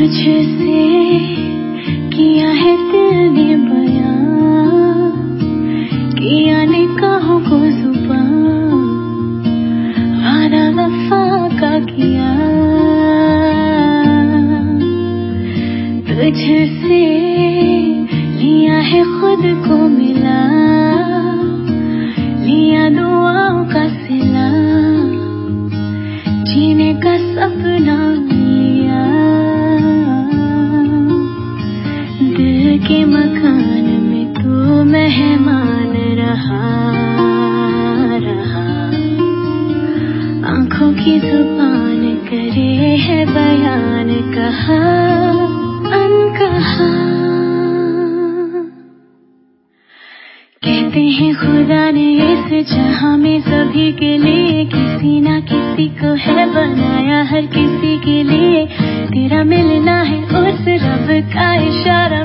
مجھ سے کیا ہے دل نے بیاں کیا نے کہوں کو زباں ہمارا وفا کا کیا؟ تجھ سے لیا ہے خود کو ملا، لیا دعاؤں کا سلا۔ مکان میں تو مہمان رہا رہا۔ آنکھوں کی زبان کرے ہے بیان کہا ان کہا کہتے ہیں خدا نے اس جہاں میں سبھی کے لیے کسی نہ کسی کو ہے بنایا، ہر کسی کے لیے تیرا ملنا ہے اس رب کا اشارہ۔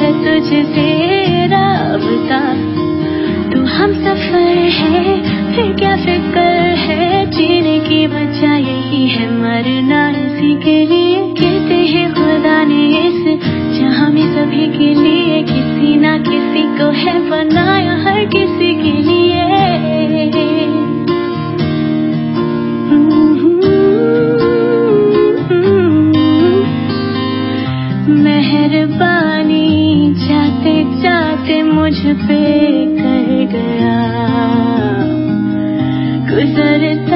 ہے تجھ سے رابطہ۔ تو ہم سفر ہے پھر کیا فکر ہے؟ جینے کی وجہ یہی ہے، مرنا اسی کے لیے۔ کہتے ہیں خدا نے اس جہاں میں سبھی کے لیے، کسی نہ کسی کو ہے بنایا۔ مجھ پہ کر گیا گزرتا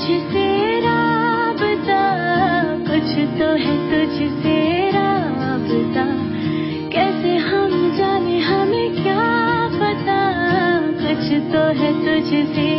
تجھ سے کچھ تو ہے تجھ سے رابطہ۔ کیسے ہم جانے، ہمیں کیا پتا کچھ تو ہے تجھ سے